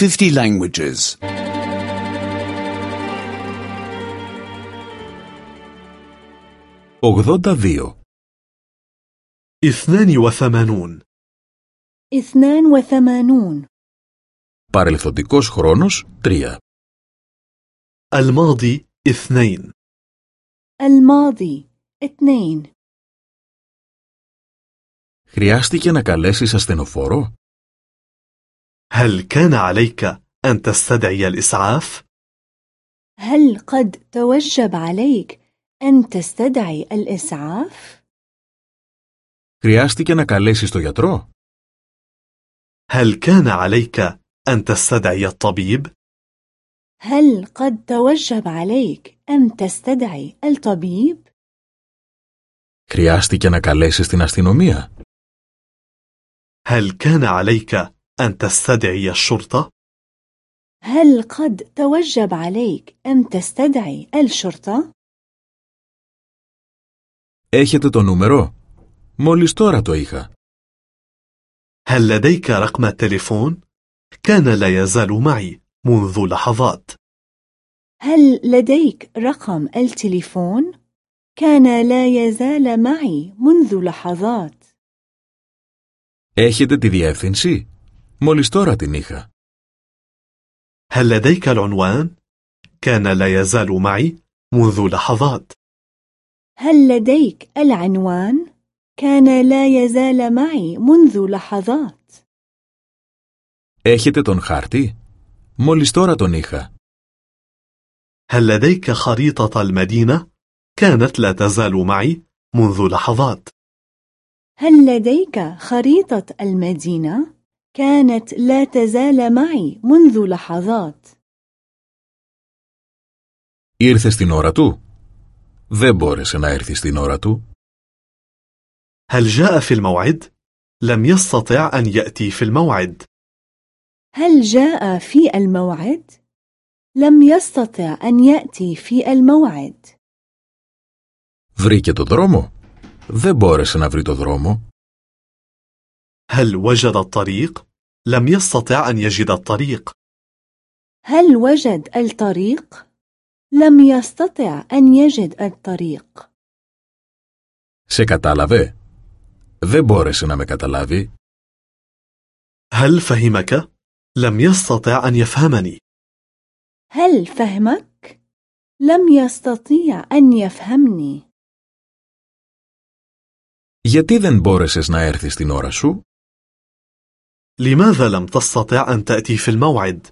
50 languages. 82. اثنان وثمانون اثنان وثمانون Παρελθοντικός χρόνος 3. الماضي اثنين الماضي اثنين Χρειάστηκε να καλέσεις ασθενοφόρο? هل كان عليك أن تستدعي الإسعاف؟ هل قد توجب عليك أن تستدعي الإسعاف؟ Χρειάστηκε να καλέσεις το γιατρό? هل كان عليك أن تستدعي الطبيب؟ هل قد توجب عليك أن تستدعي الطبيب؟ Χρειάστηκε να καλέσεις την αστυνομία? هل كان عليك أن تستدعي الشرطة؟ هل قد توجب عليك أن تستدعي الشرطة؟ Έχετε το νούμερο? Μόλις τώρα το είχα. هل لديك رقم التليفون؟ كان لا يزال معي منذ لحظات هل لديك رقم التليفون؟ كان لا يزال معي منذ لحظات Έχετε τη διεύθυνση? Μόλις τώρα την είχα. هل لديك العنوان؟ كان لا يزال معي منذ لحظات هل لديك العنوان؟ كان لا يزال معي منذ لحظات Έχετε τον χάρτη? Μόλις τώρα τον είχα. هل لديك خريطة المدينة؟ كانت لا تزال معي منذ لحظات هل لديك خريطة المدينة؟ كانت لا تزال معي منذ لحظات Ήρθε στην ώρα του? Δεν μπόρεσε να έρθει στην ώρα του. هل جاء في الموعد؟ لم يستطع أن يأتي في الموعد هل جاء في الموعد؟ لم يستطع أن يأتي في الموعد Βρήκε το δρόμο? Δεν μπόρεσε να βρει το δρόμο. هل وجد الطريق؟ لم يستطع أن يجد الطريق هل وجد الطريق؟ لم يستطع أن يجد الطريق Σε κατάλαβε? Δεν μπόρεσε να με καταλάβει. هل فهمك؟ لم يستطع أن يفهمني هل فهمك؟ لم يستطيع أن يفهمني Γιατί δεν μπόρεσες να έρθεις την ώρα σου? لماذا لم تستطع أن تأتي في الموعد؟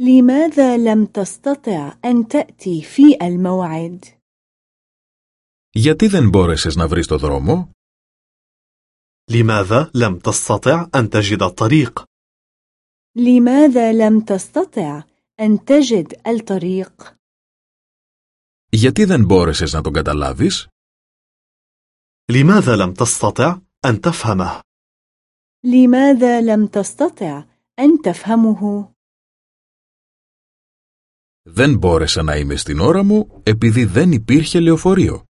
لماذا لم تستطع أن تأتي في الموعد؟ Γιατί δεν μπόρεσες να βρεις το δρόμο? لماذا لم تستطع أن تجد الطريق؟ لماذا لم تستطع أن تجد الطريق؟ Γιατί δεν μπόρεσες να τον καταλάβεις? لماذا لم تستطع أن تفهمه؟ لماذا لم تستطع أن تفهمه؟ Δεν μπόρεσα να είμαι στην ώρα μου επειδή δεν υπήρχε λεωφορείο.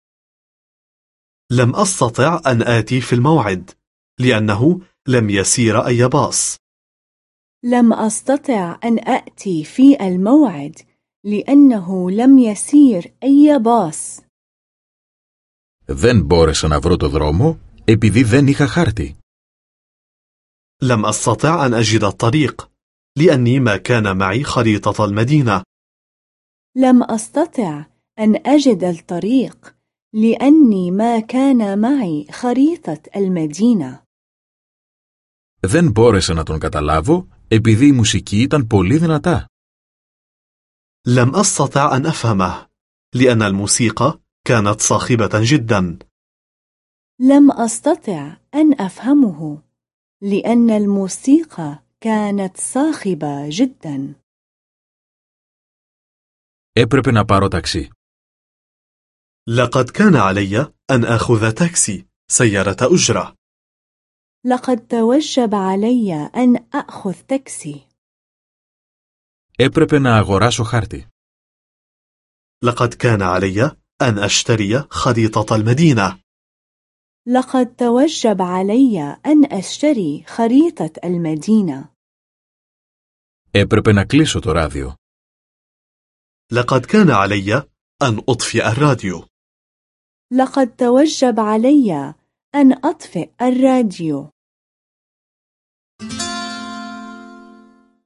لم أستطع أن آتي في الموعد لأنه لم يسير أي باص لم أستطع أن أأتي في الموعد لأنه لم يسير أي باص Δεν μπόρεσα να βρω το δρόμο επειδή δεν είχα χάρτη. لم أستطع أن أجد الطريق لأني ما كان معي خريطة المدينة لم أستطع أن أجد الطريق لأني ما كان معي خريطة المدينة Δεν μπόρεσα να τον καταλάβω επειδή η μουσική ήταν πολύ δυνατά. لم أستطع أن أفهمه لأن الموسيقى كانت صاخبة جدا لم أستطع أن أفهمه لأن الموسيقى كانت صاخبة جدا Έπρεπε να πάρω ταξί. لقد كان علي أن أخذ تاكسي سيارة أجرة لقد توجب علي أن أخذ تاكسي Έπρεπε να αγοράσω χάρτη. لقد كان علي أن أشتري خريطة المدينة لقد توجب علي أن أشتري خريطة المدينة Έπρεπε να κλείσω το ράδιο. لقد كان علي أن أطفئ الراديو لقد توجب علي أن أطفئ الراديو